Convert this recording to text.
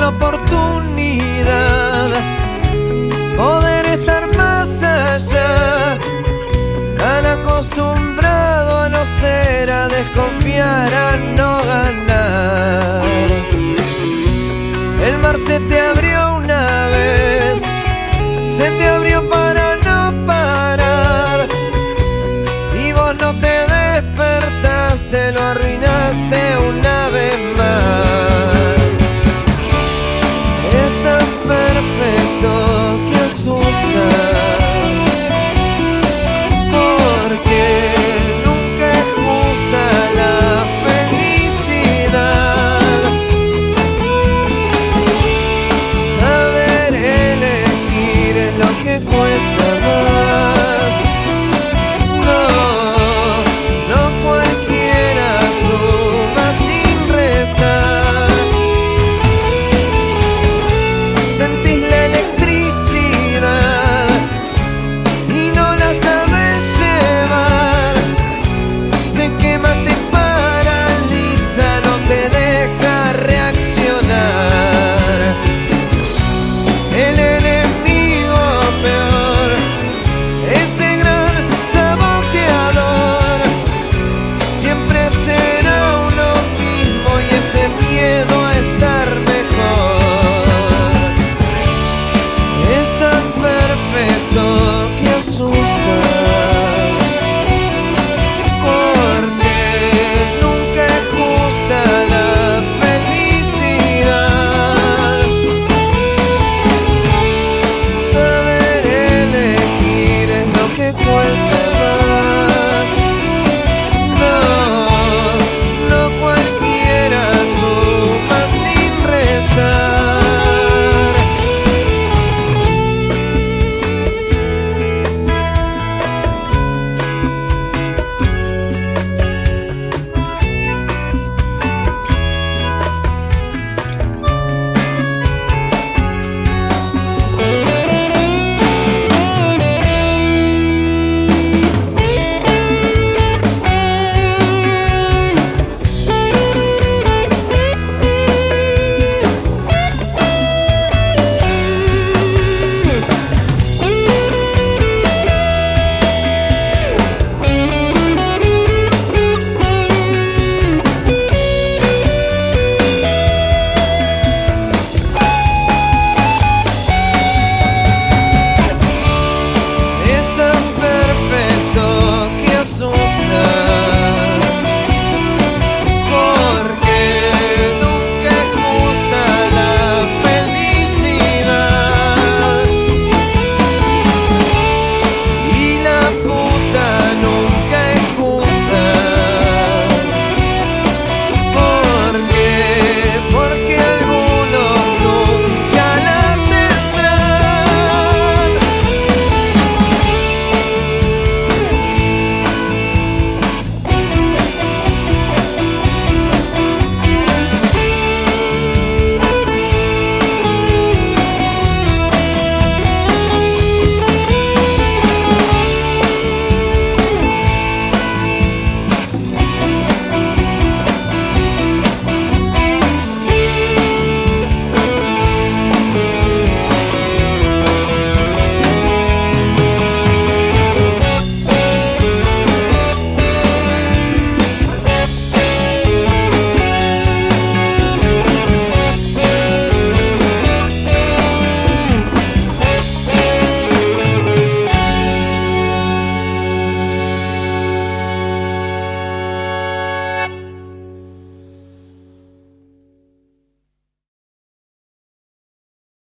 la oportunidad, poder estar más allá, tan acostumbrado a no ser, a desconfiar, a no ganar. El mar se te abrió.